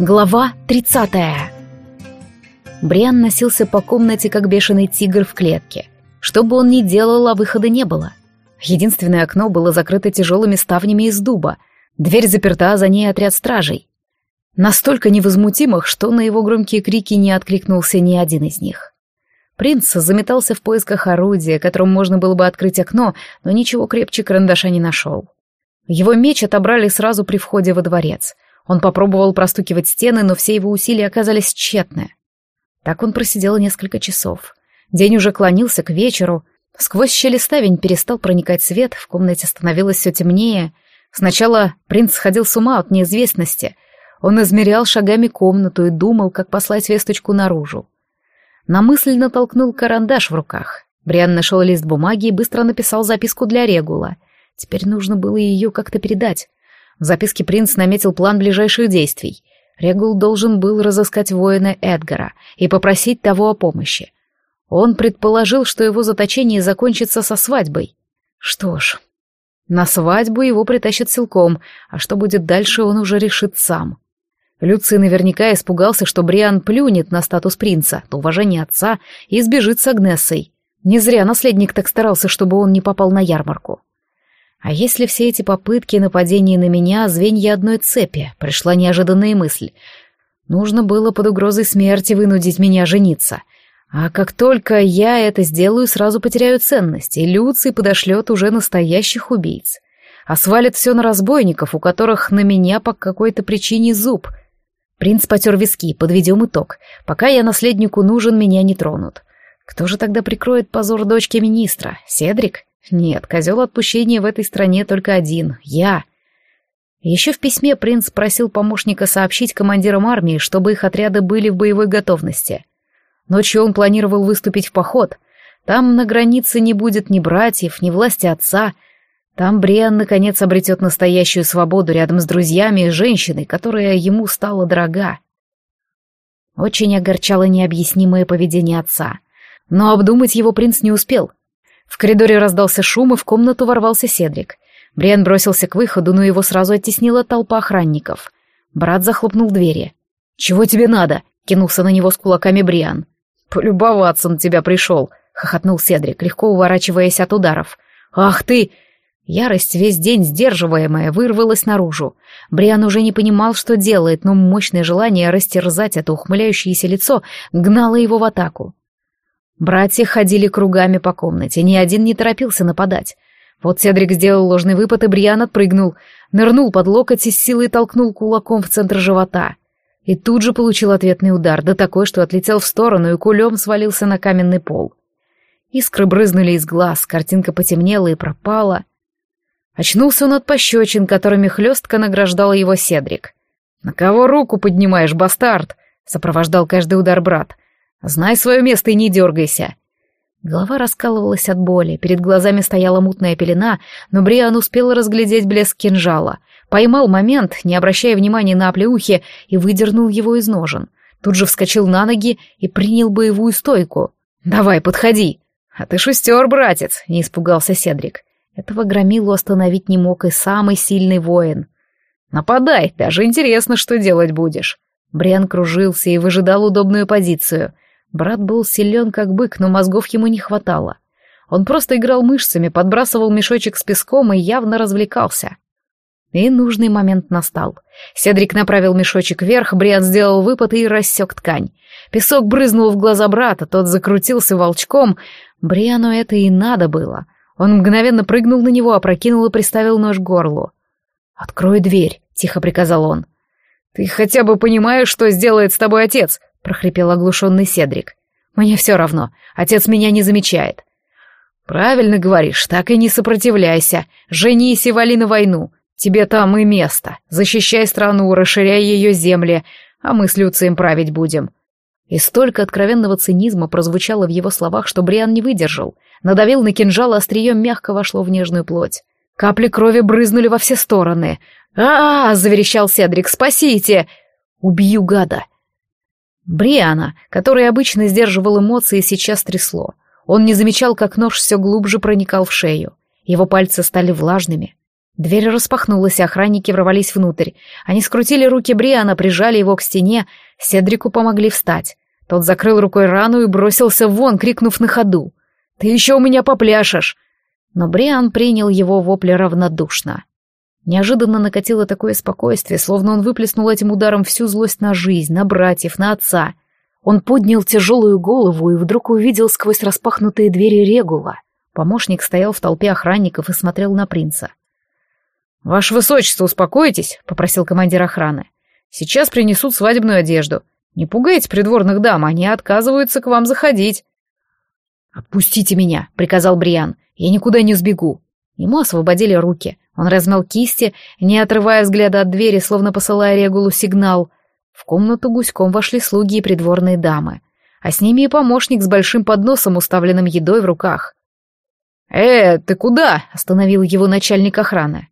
Глава 30 Бриан носился по комнате, как бешеный тигр в клетке. Что бы он ни делал, а выхода не было. Единственное окно было закрыто тяжелыми ставнями из дуба. Дверь заперта, а за ней отряд стражей. Настолько невозмутимых, что на его громкие крики не откликнулся ни один из них. Принц заметался в поисках орудия, которым можно было бы открыть окно, но ничего крепче карандаша не нашел. Его меч отобрали сразу при входе во дворец — он попробовал простукивать стены, но все его усилия оказались тщетны. Так он просидел несколько часов. День уже клонился к вечеру. Сквозь щели ставень перестал проникать свет, в комнате становилось все темнее. Сначала принц сходил с ума от неизвестности. Он измерял шагами комнату и думал, как послать весточку наружу. На мысль натолкнул карандаш в руках. Бриан нашел лист бумаги и быстро написал записку для Регула. Теперь нужно было ее как-то передать. В записке принц наметил план ближайших действий. Регул должен был разыскать воина Эдгара и попросить того о помощи. Он предположил, что его заточение закончится со свадьбой. Что ж, на свадьбу его притащат силком, а что будет дальше, он уже решит сам. Люций наверняка испугался, что Бриан плюнет на статус принца, на уважение отца и сбежит с Агнессой. Не зря наследник так старался, чтобы он не попал на ярмарку. А если все эти попытки нападения на меня — звенья одной цепи, пришла неожиданная мысль. Нужно было под угрозой смерти вынудить меня жениться. А как только я это сделаю, сразу потеряю ценность, и Люций подошлет уже настоящих убийц. А свалит все на разбойников, у которых на меня по какой-то причине зуб. Принц потер виски, подведем итог. Пока я наследнику нужен, меня не тронут. Кто же тогда прикроет позор дочки министра? Седрик? Нет, козел отпущения в этой стране только один — я. Еще в письме принц просил помощника сообщить командирам армии, чтобы их отряды были в боевой готовности. Ночью он планировал выступить в поход. Там на границе не будет ни братьев, ни власти отца. Там Бриан наконец обретет настоящую свободу рядом с друзьями и женщиной, которая ему стала дорога. Очень огорчало необъяснимое поведение отца. Но обдумать его принц не успел — в коридоре раздался шум, и в комнату ворвался Седрик. Бриан бросился к выходу, но его сразу оттеснила толпа охранников. Брат захлопнул двери. «Чего тебе надо?» — кинулся на него с кулаками Бриан. «Полюбоваться на тебя пришел», — хохотнул Седрик, легко уворачиваясь от ударов. «Ах ты!» Ярость, весь день сдерживаемая, вырвалась наружу. Бриан уже не понимал, что делает, но мощное желание растерзать это ухмыляющееся лицо гнало его в атаку. Братья ходили кругами по комнате, ни один не торопился нападать. Вот Седрик сделал ложный выпад, и Бриан отпрыгнул, нырнул под локоть и с силой толкнул кулаком в центр живота. И тут же получил ответный удар, да такой, что отлетел в сторону и кулем свалился на каменный пол. Искры брызнули из глаз, картинка потемнела и пропала. Очнулся он от пощечин, которыми хлестко награждал его Седрик. «На кого руку поднимаешь, бастард?» — сопровождал каждый удар брат. Знай свое место и не дергайся. Голова раскалывалась от боли, перед глазами стояла мутная пелена, но Бриан успел разглядеть блеск кинжала. Поймал момент, не обращая внимания на оплеухи, и выдернул его из ножен. Тут же вскочил на ноги и принял боевую стойку. «Давай, подходи!» «А ты шустер, братец!» — не испугался Седрик. Этого громилу остановить не мог и самый сильный воин. «Нападай, даже интересно, что делать будешь!» Бриан кружился и выжидал удобную позицию — Брат был силен как бык, но мозгов ему не хватало. Он просто играл мышцами, подбрасывал мешочек с песком и явно развлекался. И нужный момент настал. Седрик направил мешочек вверх, Бриан сделал выпад и рассек ткань. Песок брызнул в глаза брата, тот закрутился волчком. Бриану это и надо было. Он мгновенно прыгнул на него, опрокинул и приставил нож к горлу. «Открой дверь», — тихо приказал он. «Ты хотя бы понимаешь, что сделает с тобой отец?» — прохрипел оглушенный Седрик. «Мне все равно. Отец меня не замечает». «Правильно говоришь, так и не сопротивляйся. Женись и вали на войну. Тебе там и место. Защищай страну, расширяй ее земли, а мы с Люцием править будем». И столько откровенного цинизма прозвучало в его словах, что Бриан не выдержал. Надавил на кинжал, острием мягко вошло в нежную плоть. Капли крови брызнули во все стороны. «А-а-а!» — заверещал Седрик. «Спасите!» «Убью гада!» Бриана, который обычно сдерживал эмоции, сейчас трясло. Он не замечал, как нож все глубже проникал в шею. Его пальцы стали влажными. Дверь распахнулась, и охранники ворвались внутрь. Они скрутили руки Бриана, прижали его к стене, Седрику помогли встать. Тот закрыл рукой рану и бросился вон, крикнув на ходу. «Ты еще у меня попляшешь!» Но Бриан принял его вопли равнодушно. Неожиданно накатило такое спокойствие, словно он выплеснул этим ударом всю злость на жизнь, на братьев, на отца. Он поднял тяжелую голову и вдруг увидел сквозь распахнутые двери Регула. Помощник стоял в толпе охранников и смотрел на принца. «Ваше высочество, успокойтесь», — попросил командир охраны. «Сейчас принесут свадебную одежду. Не пугайте придворных дам, они отказываются к вам заходить». «Отпустите меня», — приказал Бриан. «Я никуда не сбегу». Ему освободили руки. Он размял кисти, не отрывая взгляда от двери, словно посылая Регулу сигнал. В комнату гуськом вошли слуги и придворные дамы. А с ними и помощник с большим подносом, уставленным едой в руках. «Э, ты куда?» — остановил его начальник охраны.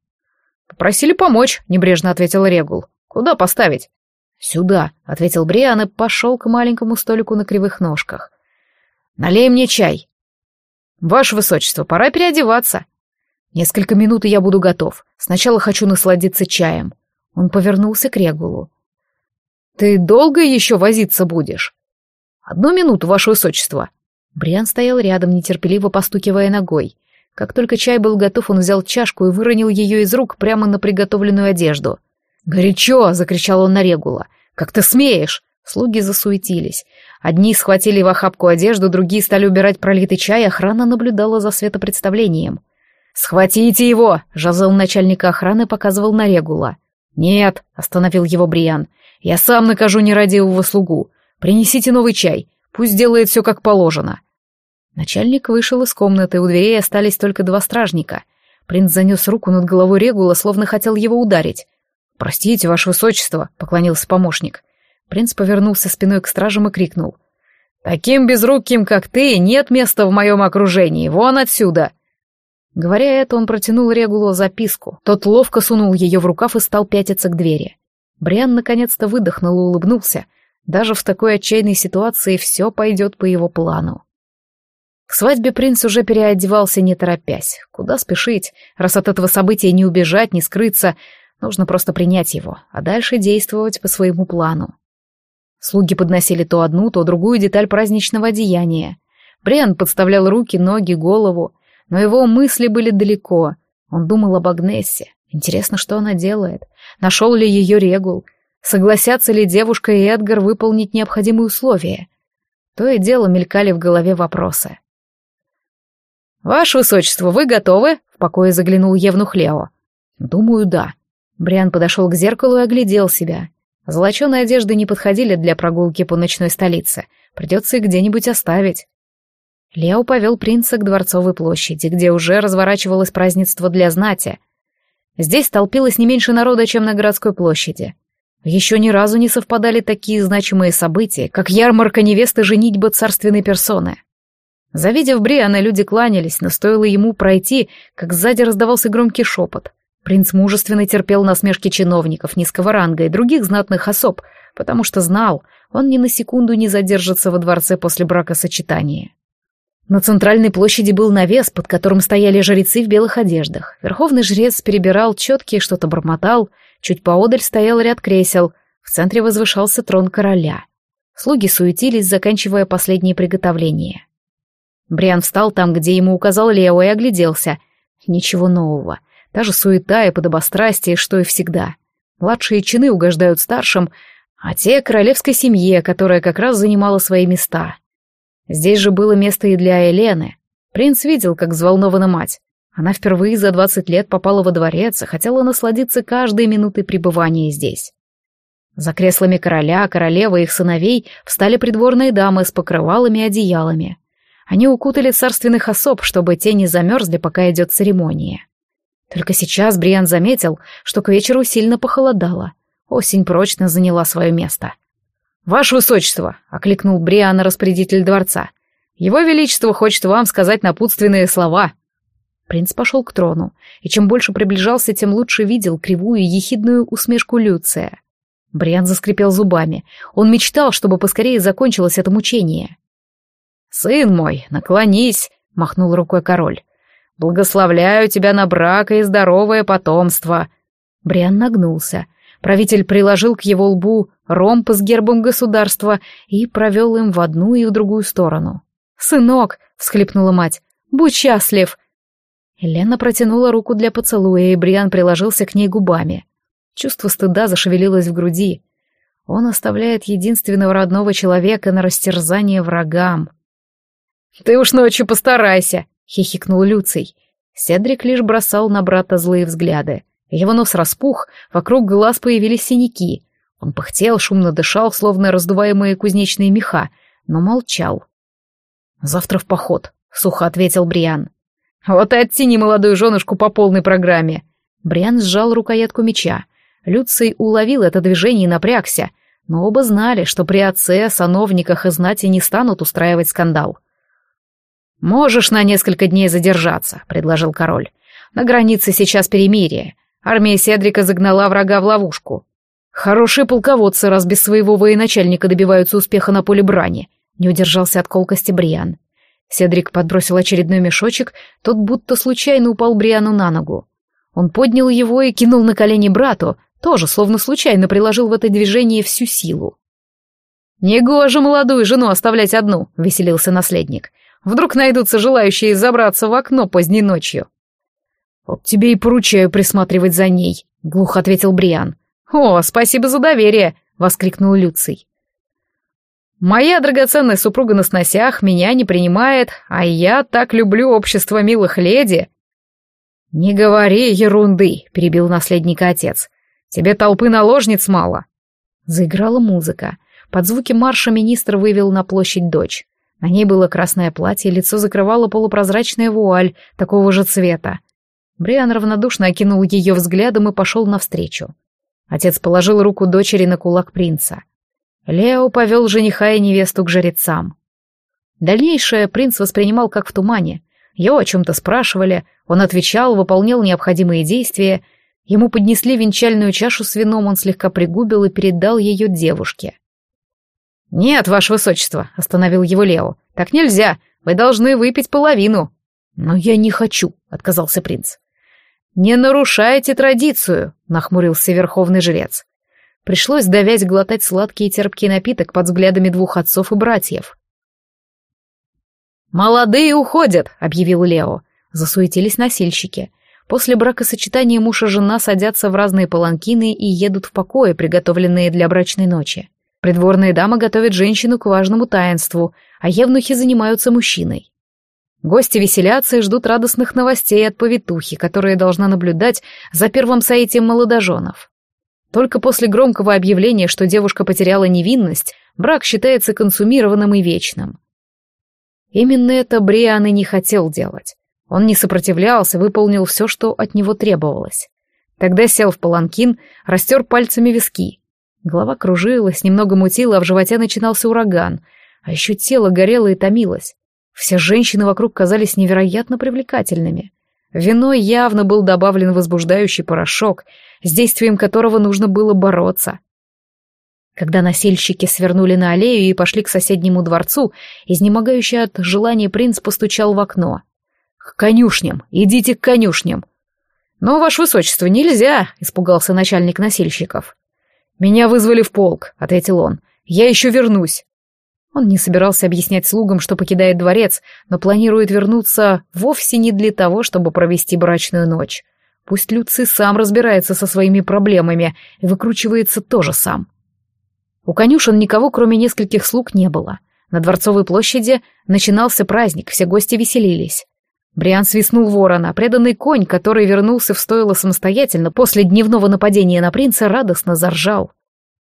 «Попросили помочь», — небрежно ответил Регул. «Куда поставить?» «Сюда», — ответил Бриан и пошел к маленькому столику на кривых ножках. «Налей мне чай». «Ваше высочество, пора переодеваться». «Несколько минут, и я буду готов. Сначала хочу насладиться чаем». Он повернулся к Регулу. «Ты долго еще возиться будешь?» «Одну минуту, ваше высочество». Бриан стоял рядом, нетерпеливо постукивая ногой. Как только чай был готов, он взял чашку и выронил ее из рук прямо на приготовленную одежду. «Горячо!» — закричал он на Регула. «Как ты смеешь?» Слуги засуетились. Одни схватили в охапку одежду, другие стали убирать пролитый чай, охрана наблюдала за светопредставлением. «Схватите его!» — жазел начальника охраны показывал на Регула. «Нет!» — остановил его Бриан. «Я сам накажу нерадивого слугу. Принесите новый чай. Пусть делает все как положено. Начальник вышел из комнаты, у дверей остались только два стражника. Принц занес руку над головой Регула, словно хотел его ударить. «Простите, ваше высочество», — поклонился помощник. Принц повернулся спиной к стражам и крикнул. «Таким безруким, как ты, нет места в моем окружении, вон отсюда!» Говоря это, он протянул Регулу записку. Тот ловко сунул ее в рукав и стал пятиться к двери. Бриан наконец-то выдохнул и улыбнулся. Даже в такой отчаянной ситуации все пойдет по его плану. К свадьбе принц уже переодевался не торопясь. Куда спешить, раз от этого события не убежать, не скрыться, нужно просто принять его, а дальше действовать по своему плану. Слуги подносили то одну, то другую деталь праздничного одеяния. Бриан подставлял руки, ноги, голову, но его мысли были далеко. Он думал об Агнессе. Интересно, что она делает? Нашел ли ее регул? Согласятся ли девушка и Эдгар выполнить необходимые условия? То и дело мелькали в голове вопросы. «Ваше высочество, вы готовы?» — в покое заглянул Евнух Лео. «Думаю, да». Бриан подошел к зеркалу и оглядел себя. Золоченые одежды не подходили для прогулки по ночной столице. Придется их где-нибудь оставить. Лео повел принца к Дворцовой площади, где уже разворачивалось празднество для знати. Здесь толпилось не меньше народа, чем на городской площади. Еще ни разу не совпадали такие значимые события, как ярмарка невесты женитьба царственной персоны. Завидев Бриана, люди кланялись, но стоило ему пройти, как сзади раздавался громкий шепот. Принц мужественно терпел насмешки чиновников низкого ранга и других знатных особ, потому что знал, он ни на секунду не задержится во дворце после бракосочетания. На центральной площади был навес, под которым стояли жрецы в белых одеждах. Верховный жрец перебирал четки и что-то бормотал. Чуть поодаль стоял ряд кресел. В центре возвышался трон короля. Слуги суетились, заканчивая последние приготовления. Бриан встал там, где ему указал Лео, и огляделся. Ничего нового. Та же суета и подобострастие, что и всегда. Младшие чины угождают старшим, а те — королевской семье, которая как раз занимала свои места. Здесь же было место и для Елены. Принц видел, как взволнована мать. Она впервые за двадцать лет попала во дворец и хотела насладиться каждой минутой пребывания здесь. За креслами короля, королевы и их сыновей встали придворные дамы с покрывалами и одеялами. Они укутали царственных особ, чтобы те не замерзли, пока идет церемония. Только сейчас Бриан заметил, что к вечеру сильно похолодало. Осень прочно заняла свое место. «Ваше высочество!» — окликнул Бриана распорядитель дворца. «Его величество хочет вам сказать напутственные слова». Принц пошел к трону, и чем больше приближался, тем лучше видел кривую ехидную усмешку Люция. Бриан заскрипел зубами. Он мечтал, чтобы поскорее закончилось это мучение. «Сын мой, наклонись!» — махнул рукой король. Благословляю тебя на брак и здоровое потомство!» Бриан нагнулся. Правитель приложил к его лбу ромб с гербом государства и провел им в одну и в другую сторону. «Сынок!» — всхлипнула мать. «Будь счастлив!» Елена протянула руку для поцелуя, и Бриан приложился к ней губами. Чувство стыда зашевелилось в груди. Он оставляет единственного родного человека на растерзание врагам. «Ты уж ночью постарайся!» — хихикнул Люций. Седрик лишь бросал на брата злые взгляды. Его нос распух, вокруг глаз появились синяки. Он пыхтел, шумно дышал, словно раздуваемые кузнечные меха, но молчал. «Завтра в поход», — сухо ответил Бриан. «Вот и оттяни молодую женушку по полной программе». Бриан сжал рукоятку меча. Люций уловил это движение и напрягся, но оба знали, что при отце, сановниках и знати не станут устраивать скандал. «Можешь на несколько дней задержаться», — предложил король. «На границе сейчас перемирие. Армия Седрика загнала врага в ловушку. Хорошие полководцы, раз без своего военачальника добиваются успеха на поле брани», — не удержался от колкости Бриан. Седрик подбросил очередной мешочек, тот будто случайно упал Бриану на ногу. Он поднял его и кинул на колени брату, тоже словно случайно приложил в это движение всю силу. «Негоже молодую жену оставлять одну», — веселился наследник. «Вдруг найдутся желающие забраться в окно поздней ночью». «Вот тебе и поручаю присматривать за ней», — глухо ответил Бриан. «О, спасибо за доверие», — воскликнул Люций. Моя драгоценная супруга на сносях меня не принимает, а я так люблю общество милых леди. Не говори ерунды, перебил наследника отец. Тебе толпы наложниц мало. Заиграла музыка. Под звуки марша министр вывел на площадь дочь. На ней было красное платье, лицо закрывала полупрозрачная вуаль такого же цвета. Бриан равнодушно окинул ее взглядом и пошел навстречу. Отец положил руку дочери на кулак принца. Лео повел жениха и невесту к жрецам. Дальнейшее принц воспринимал как в тумане. Его о чем-то спрашивали, он отвечал, выполнял необходимые действия. Ему поднесли венчальную чашу с вином, он слегка пригубил и передал ее девушке. «Нет, ваше высочество», — остановил его Лео, — «так нельзя, вы должны выпить половину». «Но я не хочу», — отказался принц. «Не нарушайте традицию», — нахмурился верховный жрец. Пришлось давять глотать сладкий и терпкий напиток под взглядами двух отцов и братьев. «Молодые уходят», — объявил Лео. Засуетились носильщики. После бракосочетания муж и жена садятся в разные паланкины и едут в покои, приготовленные для брачной ночи. Придворные дамы готовят женщину к важному таинству, а евнухи занимаются мужчиной. Гости веселятся и ждут радостных новостей от повитухи, которая должна наблюдать за первым соитием молодоженов. Только после громкого объявления, что девушка потеряла невинность, брак считается консумированным и вечным. Именно это Бриан и не хотел делать. Он не сопротивлялся, выполнил все, что от него требовалось. Тогда сел в паланкин, растер пальцами виски. Голова кружилась, немного мутила, а в животе начинался ураган, а еще тело горело и томилось. Все женщины вокруг казались невероятно привлекательными. Виной явно был добавлен возбуждающий порошок, с действием которого нужно было бороться. Когда носильщики свернули на аллею и пошли к соседнему дворцу, изнемогающий от желания принц постучал в окно. «К конюшням! Идите к конюшням!» «Но, ваше высочество, нельзя!» — испугался начальник носильщиков. «Меня вызвали в полк», — ответил он. «Я еще вернусь». Он не собирался объяснять слугам, что покидает дворец, но планирует вернуться вовсе не для того, чтобы провести брачную ночь. Пусть Люци сам разбирается со своими проблемами и выкручивается тоже сам. У конюшен никого, кроме нескольких слуг, не было. На Дворцовой площади начинался праздник, все гости веселились. Бриан свистнул ворона, преданный конь, который вернулся в стойло самостоятельно после дневного нападения на принца, радостно заржал.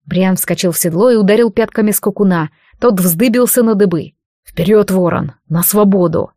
Бриан вскочил в седло и ударил пятками скакуна, тот вздыбился на дыбы. «Вперед, ворон! На свободу!»